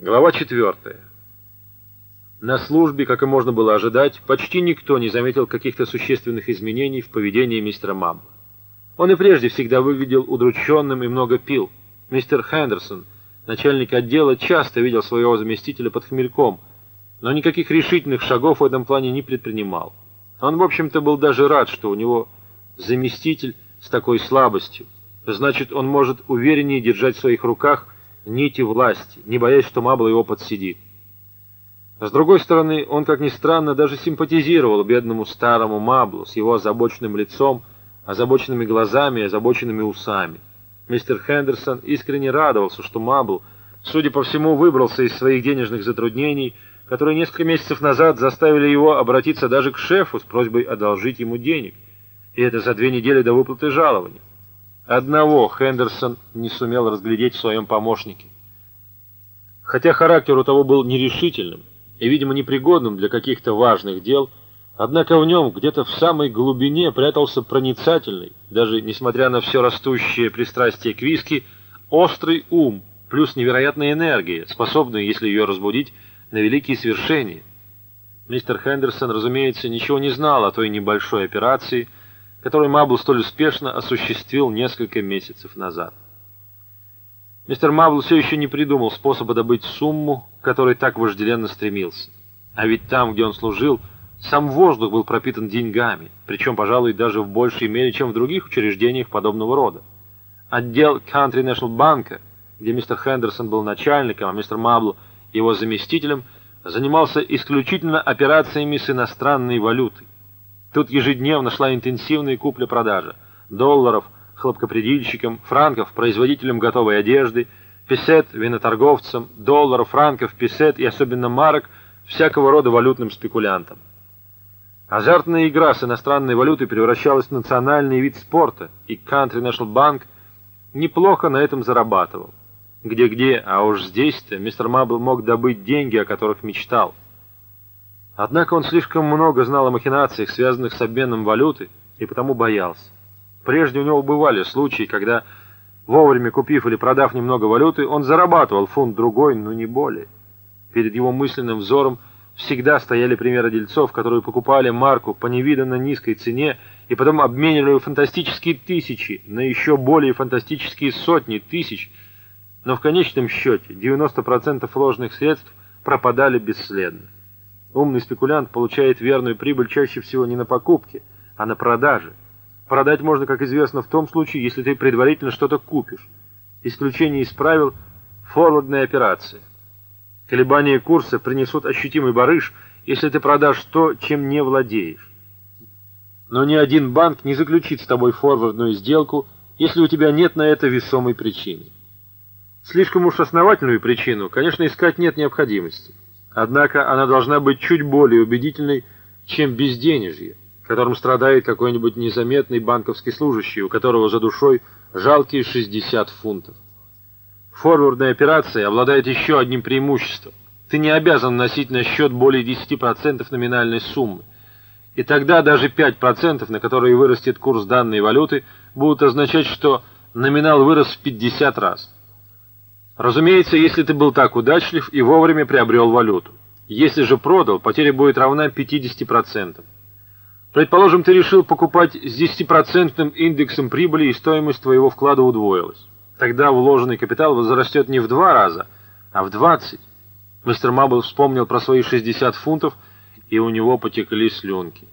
Глава 4. На службе, как и можно было ожидать, почти никто не заметил каких-то существенных изменений в поведении мистера Мамба. Он и прежде всегда выглядел удрученным и много пил. Мистер Хендерсон, начальник отдела, часто видел своего заместителя под хмельком, но никаких решительных шагов в этом плане не предпринимал. Он, в общем-то, был даже рад, что у него заместитель с такой слабостью. Значит, он может увереннее держать в своих руках нити власти, не боясь, что Мабл его подсидит. С другой стороны, он, как ни странно, даже симпатизировал бедному старому Маблу с его озабоченным лицом, озабоченными глазами и озабоченными усами. Мистер Хендерсон искренне радовался, что Мабл, судя по всему, выбрался из своих денежных затруднений, которые несколько месяцев назад заставили его обратиться даже к шефу с просьбой одолжить ему денег, и это за две недели до выплаты жалования. Одного Хендерсон не сумел разглядеть в своем помощнике. Хотя характер у того был нерешительным и, видимо, непригодным для каких-то важных дел, однако в нем где-то в самой глубине прятался проницательный, даже несмотря на все растущее пристрастие к виски, острый ум, плюс невероятная энергия, способная, если ее разбудить, на великие свершения. Мистер Хендерсон, разумеется, ничего не знал о той небольшой операции, который Мабл столь успешно осуществил несколько месяцев назад. Мистер Мабл все еще не придумал способа добыть сумму, к которой так вожделенно стремился. А ведь там, где он служил, сам воздух был пропитан деньгами, причем, пожалуй, даже в большей мере, чем в других учреждениях подобного рода. Отдел Country National Банка, где мистер Хендерсон был начальником, а мистер Мабл его заместителем, занимался исключительно операциями с иностранной валютой. Тут ежедневно шла интенсивная купля-продажа долларов хлопкопредельщикам, франков производителям готовой одежды, песет виноторговцам, долларов, франков, песет и особенно марок всякого рода валютным спекулянтам. Азартная игра с иностранной валютой превращалась в национальный вид спорта, и Country National Bank неплохо на этом зарабатывал. Где-где, а уж здесь-то мистер Мабл мог добыть деньги, о которых мечтал. Однако он слишком много знал о махинациях, связанных с обменом валюты, и потому боялся. Прежде у него бывали случаи, когда, вовремя купив или продав немного валюты, он зарабатывал фунт-другой, но не более. Перед его мысленным взором всегда стояли примеры дельцов, которые покупали марку по невиданно низкой цене и потом обменивали фантастические тысячи на еще более фантастические сотни тысяч, но в конечном счете 90% ложных средств пропадали бесследно. Умный спекулянт получает верную прибыль чаще всего не на покупке, а на продаже. Продать можно, как известно, в том случае, если ты предварительно что-то купишь. Исключение из правил – форвардная операция. Колебания курса принесут ощутимый барыш, если ты продашь то, чем не владеешь. Но ни один банк не заключит с тобой форвардную сделку, если у тебя нет на это весомой причины. Слишком уж основательную причину, конечно, искать нет необходимости. Однако она должна быть чуть более убедительной, чем безденежье, которым страдает какой-нибудь незаметный банковский служащий, у которого за душой жалкие 60 фунтов. Форвардная операция обладает еще одним преимуществом. Ты не обязан носить на счет более 10% номинальной суммы. И тогда даже 5%, на которые вырастет курс данной валюты, будут означать, что номинал вырос в 50 раз. Разумеется, если ты был так удачлив и вовремя приобрел валюту. Если же продал, потеря будет равна 50%. Предположим, ты решил покупать с 10% индексом прибыли и стоимость твоего вклада удвоилась. Тогда вложенный капитал возрастет не в два раза, а в 20. Мистер Мабл вспомнил про свои 60 фунтов, и у него потекли слюнки.